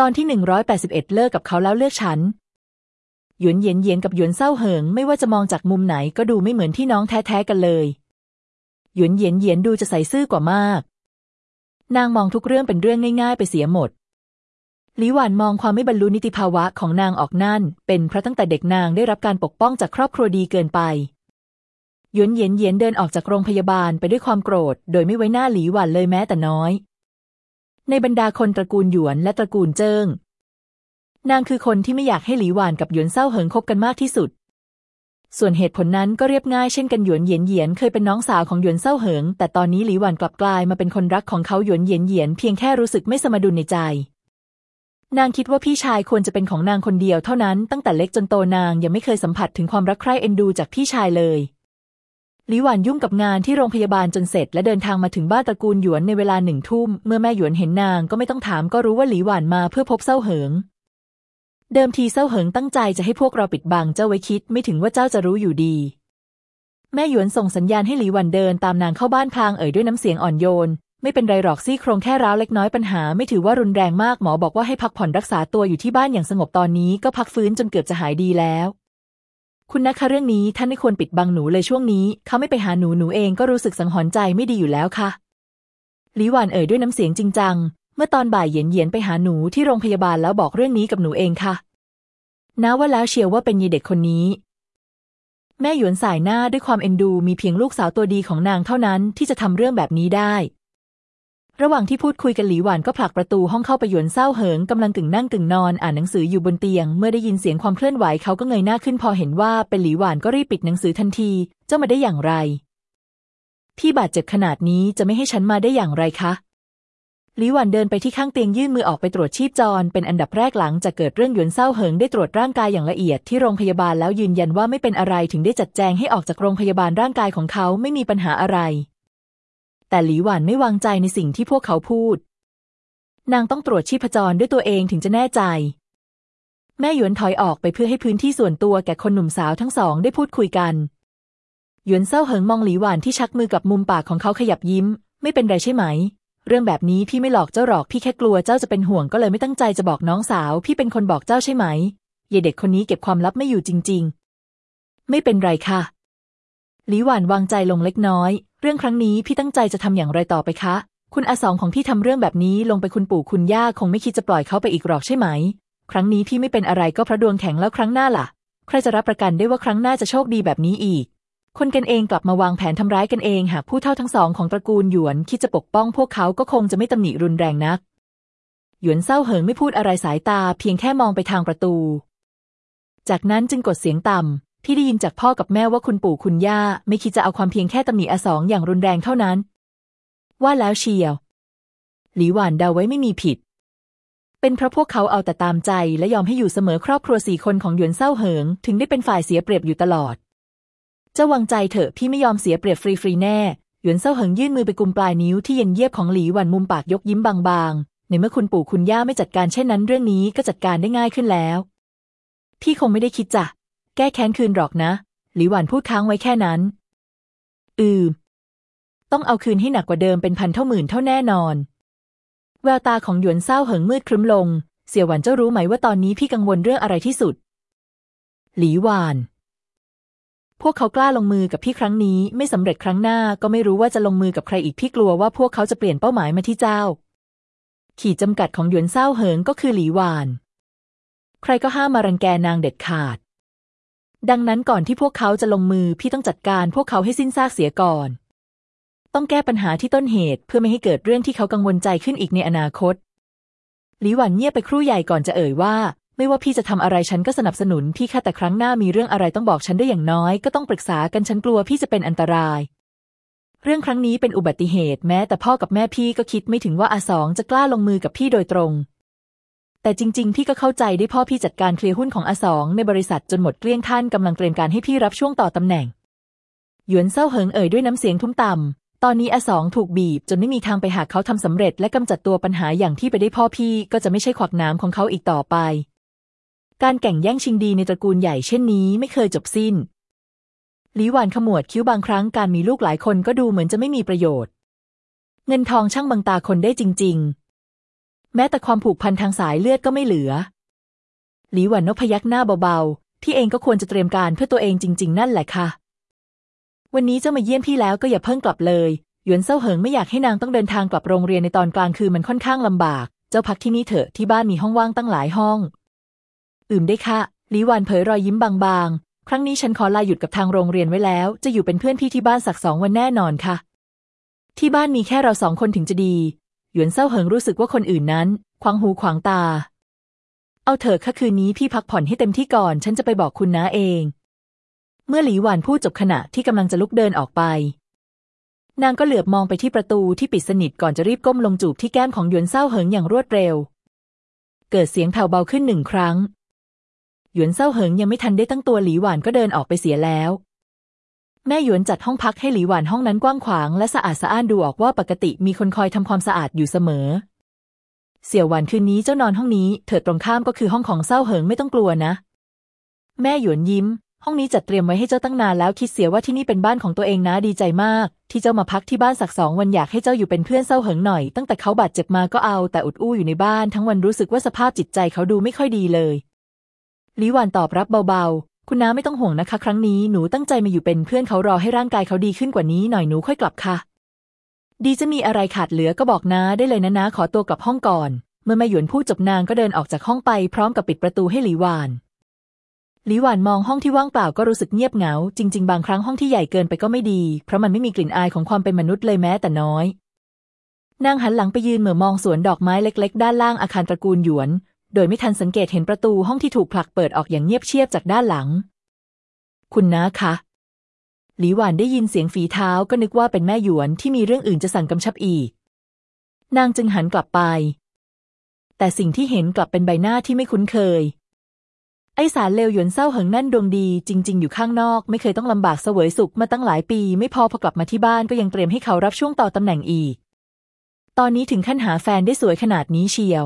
ตอนที่หนึ่งร้อยแปดสิบเอ็ดเลิกกับเขาแล้วเลือกฉัน หยวนเยียนเยียนกับหยวนเศร้าเหิง ไม่ว่าจะมองจากมุมไหนก็ดูไม่เหมือนที่น้องแท้ๆกันเลย หยวนเยียนเยียนดูจะใส่ซื่อกว่ามาก นางมองทุกเรื่องเป็นเรื่องง่ายๆ ไปเสียหมดหลิหวานมองความไม่บรรลุนิติภาวะของนางออกนั่น เป็นเพราะตั้งแต่เด็กนางได้รับการปกป้องจากครอบครัวดีเกินไปหยวนเยียนเยียนเดินออกจากโรงพยาบาลไปด้วยความโกรธ โดยไม่ไว้หน้าหลีหวานเลยแม้แต่น้อย ในบรรดาคนตระกูลหยวนและตระกูลเจิ้ง นางคือคนที่ไม่อยากให้หลีหวานกับหยวนเศร้าเหิงคบกันมากที่สุด ส่วนเหตุผลนั้นก็เรียบง่ายเช่นกันหยวนเหยียนเหยียนเคยเป็นน้องสาวของหยวนเศร้าเหิง แต่ตอนนี้หลีหวานกลับกลายมาเป็นคนรักของเขาหยวนเหยียนเหยียนเพียงแค่รู้สึกไม่สมดุลในใจ นางคิดว่าพี่ชายควรจะเป็นของนางคนเดียวเท่านั้นตั้งแต่เล็กจนโตนางยังไม่เคยสัมผัสถึงความรักใคร่เอ็นดูจากพี่ชายเลย หลิหวานยุ่งกับงานที่โรงพยาบาลจนเสร็จ และเดินทางมาถึงบ้านตระกูลหยวนในเวลาหนึ่งทุ่ม เมื่อแม่หยวนเห็นนางก็ไม่ต้องถามก็รู้ว่าหลิหวานมาเพื่อพบเศร้าเหิง เดิมทีเศร้าเหิงตั้งใจจะให้พวกเราปิดบังเจ้าไว้คิด ไม่ถึงว่าเจ้าจะรู้อยู่ดี แม่หยวนส่งสัญญาณให้หลิหวันเดินตามนางเข้าบ้านพลางเอ่ยด้วยน้ำเสียงอ่อนโยน ไม่เป็นไรหรอกซี่โครงแค่ร้าวเล็กน้อยปัญหา ไม่ถือว่ารุนแรงมากหมอบอกว่าให้พักผ่อนรักษาตัวอยู่ที่บ้านอย่างสงบตอนนี้ก็พักฟื้นจนเกือบจะหายดีแล้ว คุณนะคะเรื่องนี้ท่านไม่ควรปิดบังหนูเลยช่วงนี้ เขาไม่ไปหาหนูหนูเองก็รู้สึกสังหรณ์ใจไม่ดีอยู่แล้วค่ะหลีหวานเอ่ยด้วยน้ำเสียงจริงจัง เมื่อตอนบ่ายเหยียนเหยียนไปหาหนูที่โรงพยาบาลแล้วบอกเรื่องนี้กับหนูเองค่ะน้าว่าแล้วเชียวว่าเป็นยีเด็กคนนี้ แม่หยวนสายหน้าด้วยความเอ็นดูมีเพียงลูกสาวตัวดีของนางเท่านั้นที่จะทำเรื่องแบบนี้ได้ ระหว่างที่พูดคุยกันหลีหวานก็ผลักประตูห้องเข้าไปหยวนเศร้าเหิงกำลังกึ่งนั่งกึ่งนอนอ่านหนังสืออยู่บนเตียง เมื่อได้ยินเสียงความเคลื่อนไหวเขาก็เงยหน้าขึ้นพอเห็นว่าเป็นหลีหวานก็รีบปิดหนังสือทันที เจ้ามาได้อย่างไร พี่บาดเจ็บขนาดนี้จะไม่ให้ฉันมาได้อย่างไรคะหลีหวานเดินไปที่ข้างเตียงยื่นมือออกไปตรวจชีพจร เป็นอันดับแรกหลังจากเกิดเรื่องหยวนเศร้าเหิงได้ตรวจร่างกายอย่างละเอียดที่โรงพยาบาลแล้วยืนยันว่าไม่เป็นอะไรถึงได้จัดแจงให้ออกจากโรงพยาบาลร่างกายของเขาไม่มีปัญหาอะไร แต่หลีหวานไม่วางใจในสิ่งที่พวกเขาพูด นางต้องตรวจชีพจรด้วยตัวเองถึงจะแน่ใจ แม่หยวนถอยออกไปเพื่อให้พื้นที่ส่วนตัวแก่คนหนุ่มสาวทั้งสองได้พูดคุยกัน หยวนเศร้าเหิงมองหลีหวานที่ชักมือกับมุมปากของเขาขยับยิ้ม ไม่เป็นไรใช่ไหม เรื่องแบบนี้พี่ไม่หลอกเจ้าหรอกพี่แค่กลัวเจ้าจะเป็นห่วงก็เลยไม่ตั้งใจจะบอกน้องสาว พี่เป็นคนบอกเจ้าใช่ไหมเยเด็กคนนี้เก็บความลับไม่อยู่จริง ๆ ไม่เป็นไรค่ะหลีหวานวางใจลงเล็กน้อยเรื่องครั้งนี้พี่ตั้งใจจะทำอย่างไรต่อไปคะ คุณอาสองของพี่ทำเรื่องแบบนี้ลงไปคุณปู่คุณย่าคงไม่คิดจะปล่อยเขาไปอีกหรอกใช่ไหม ครั้งนี้พี่ไม่เป็นอะไรก็เพราะดวงแข็งแล้วครั้งหน้าล่ะ ใครจะรับประกันได้ว่าครั้งหน้าจะโชคดีแบบนี้อีก คนกันเองกลับมาวางแผนทำร้ายกันเองหากผู้เท่าทั้งสองของตระกูลหยวนคิดจะปกป้องพวกเขาก็คงจะไม่ตำหนิรุนแรงนัก หยวนเศร้าเหิงไม่พูดอะไรสายตาเพียงแค่มองไปทางประตู จากนั้นจึงกดเสียงต่ำ ที่ได้ยินจากพ่อกับแม่ว่าคุณปู่คุณย่า ไม่คิดจะเอาความเพียงแค่ตำหนิอสองอย่างรุนแรงเท่านั้น ว่าแล้วเชียว หลีหวานเดาไว้ไม่มีผิด เป็นเพราะพวกเขาเอาแต่ตามใจและยอมให้อยู่เสมอครอบครัวสี่คนของหยวนเศร้าเหิง ถึงได้เป็นฝ่ายเสียเปรียบอยู่ตลอดเจ้าวางใจเถอะพี่ไม่ยอมเสียเปรียบฟรีๆแน่หยวนเศร้าเหิงยื่นมือไปกุมปลายนิ้วที่เย็นเยียบของหลีหวันมุมปากยกยิ้มบางๆ ในเมื่อคุณปู่คุณย่าไม่จัดการเช่นนั้นเรื่องนี้ก็จัดการได้ง่ายขึ้นแล้ว พี่คงไม่ได้คิดจ้ะ แก้แค้นคืนหรอกนะ หลิหวันพูดค้างไว้แค่นั้น อือต้องเอาคืนให้หนักกว่าเดิมเป็นพันเท่าหมื่นเท่าแน่นอน แววตาของหยวนเศร้าเหิงมืดครึ้มลง เสี่ยวหวันเจ้ารู้ไหมว่าตอนนี้พี่กังวลเรื่องอะไรที่สุด หลีหวาน พวกเขากล้าลงมือกับพี่ครั้งนี้ ไม่สำเร็จครั้งหน้าก็ไม่รู้ว่าจะลงมือกับใครอีกพี่กลัวว่าพวกเขาจะเปลี่ยนเป้าหมายมาที่เจ้า ขีดจำกัดของหยวนเศร้าเหิงก็คือหลีหวาน ใครก็ห้ามมารังแกนางเด็ดขาด ดังนั้นก่อนที่พวกเขาจะลงมือพี่ต้องจัดการพวกเขาให้สิ้นซากเสียก่อน ต้องแก้ปัญหาที่ต้นเหตุเพื่อไม่ให้เกิดเรื่องที่เขากังวลใจขึ้นอีกในอนาคต หลีหวันเงียบไปครู่ใหญ่ก่อนจะเอ่ยว่า ไม่ว่าพี่จะทำอะไรฉันก็สนับสนุนพี่ค่ะแต่ครั้งหน้ามีเรื่องอะไรต้องบอกฉันได้อย่างน้อยก็ต้องปรึกษากันฉันกลัวพี่จะเป็นอันตราย เรื่องครั้งนี้เป็นอุบัติเหตุแม้แต่พ่อกับแม่พี่ก็คิดไม่ถึงว่าอาสองจะกล้าลงมือกับพี่โดยตรง แต่จริง ๆ พี่ก็เข้าใจได้พ่อพี่จัดการเคลียร์หุ้นของอาสองในบริษัทจนหมดเกลี้ยงท่านกำลังเตรียมการให้พี่รับช่วงต่อตำแหน่ง หยวนเซาเหิงเอ่ยด้วยน้ำเสียงทุ้มต่ำ ตอนนี้อาสองถูกบีบจนไม่มีทางไปหาเขาทำสำเร็จและกำจัดตัวปัญหาอย่างที่ไปได้พ่อพี่ก็จะไม่ใช่ขวักน้ำของเขาอีกต่อไป การแข่งแย่งชิงดีในตระกูลใหญ่เช่นนี้ไม่เคยจบสิ้นหลีหวานขมวดคิ้วบางครั้งการมีลูกหลายคนก็ดูเหมือนจะไม่มีประโยชน์ เงินทองช่างบังตาคนได้จริง ๆ แม้แต่ความผูกพันทางสายเลือดก็ไม่เหลือ หลีหวันนพยักหน้าเบาๆ ที่เองก็ควรจะเตรียมการเพื่อตัวเองจริง ๆ นั่นแหละค่ะ วันนี้เจ้ามาเยี่ยมพี่แล้วก็อย่าเพิ่งกลับเลย หยวนเซาเหิงไม่อยากให้นางต้องเดินทางกลับโรงเรียนในตอนกลางคืนมันค่อนข้างลำบาก เจ้าพักที่นี่เถอะที่บ้านมีห้องว่างตั้งหลายห้อง อืมได้ค่ะหลีหวันเผยรอยยิ้มบางๆ ครั้งนี้ฉันขอลาหยุดกับทางโรงเรียนไว้แล้ว จะอยู่เป็นเพื่อนพี่ที่บ้านสักสองวันแน่นอนค่ะ ที่บ้านมีแค่เราสองคนถึงจะดี หยวนเซาเหิงรู้สึกว่าคนอื่นนั้น ขวางหูขวางตา เอาเถอะค่ะคืนนี้พี่พักผ่อนให้เต็มที่ก่อน ฉันจะไปบอกคุณน้าเอง เมื่อหลีหวานพูดจบขณะที่กำลังจะลุกเดินออกไป นางก็เหลือบมองไปที่ประตูที่ปิดสนิทก่อนจะรีบก้มลงจูบที่แก้มของหยวนเซาเหิงอย่างรวดเร็ว เกิดเสียงแผ่วเบาขึ้นหนึ่งครั้งหยวนเซาเหิงยังไม่ทันได้ตั้งตัวหลีหวานก็เดินออกไปเสียแล้ว แม่หยวนจัดห้องพักให้หลีหวานห้องนั้นกว้างขวางและสะอาดสะอ้านดูออกว่าปกติมีคนคอยทำความสะอาดอยู่เสมอ เสี่ยวหวานคืนนี้เจ้านอนห้องนี้ เถิดตรงข้ามก็คือห้องของเศร้าเหิงไม่ต้องกลัวนะ แม่หยวนยิ้ม ห้องนี้จัดเตรียมไว้ให้เจ้าตั้งนานแล้วคิดเสียว่าที่นี่เป็นบ้านของตัวเองนะดีใจมาก ที่เจ้ามาพักที่บ้านสักสองวันอยากให้เจ้าอยู่เป็นเพื่อนเศร้าเหิงหน่อย ตั้งแต่เขาบาดเจ็บมาก็เอาแต่อุดอู้อยู่ในบ้านทั้งวันรู้สึกว่าสภาพจิตใจเขาดูไม่ค่อยดีเลยหลีหวานตอบรับเบาๆ คุณน้าไม่ต้องห่วงนะคะ ครั้งนี้หนูตั้งใจมาอยู่เป็นเพื่อนเขารอให้ร่างกายเขาดีขึ้นกว่านี้หน่อยหนูค่อยกลับค่ะ ดีจะมีอะไรขาดเหลือก็บอกน้าได้เลยนะน้าขอตัวกลับห้องก่อน เมื่อแม่หยวนพูดจบนางก็เดินออกจากห้องไปพร้อมกับปิดประตูให้หลีหวานหลีหวานมองห้องที่ว่างเปล่าก็รู้สึกเงียบเหงา จริง ๆ บางครั้งห้องที่ใหญ่เกินไปก็ไม่ดี เพราะมันไม่มีกลิ่นอายของความเป็นมนุษย์เลยแม้แต่น้อยนางหันหลังไปยืนเหมือมองสวนดอกไม้เล็ก ๆ ด้านล่างอาคารตระกูลหยวน โดยไม่ทันสังเกตเห็นประตูห้องที่ถูกผลักเปิดออกอย่างเงียบเชียบจากด้านหลัง คุณน้าคะหลีหวานได้ยินเสียงฝีเท้าก็นึกว่าเป็นแม่หยวนที่มีเรื่องอื่นจะสั่งกำชับอีก นางจึงหันกลับไป แต่สิ่งที่เห็นกลับเป็นใบหน้าที่ไม่คุ้นเคย ไอสารเลวหยวนเศร้าเหิงนั่นดวงดีจริง ๆ อยู่ข้างนอก ไม่เคยต้องลำบากเสวยสุขมาตั้งหลายปี ไม่พอพอกลับมาที่บ้านก็ยังเตรียมให้เขารับช่วงต่อตำแหน่งอีก ตอนนี้ถึงขั้นหาแฟนได้สวยขนาดนี้เชียว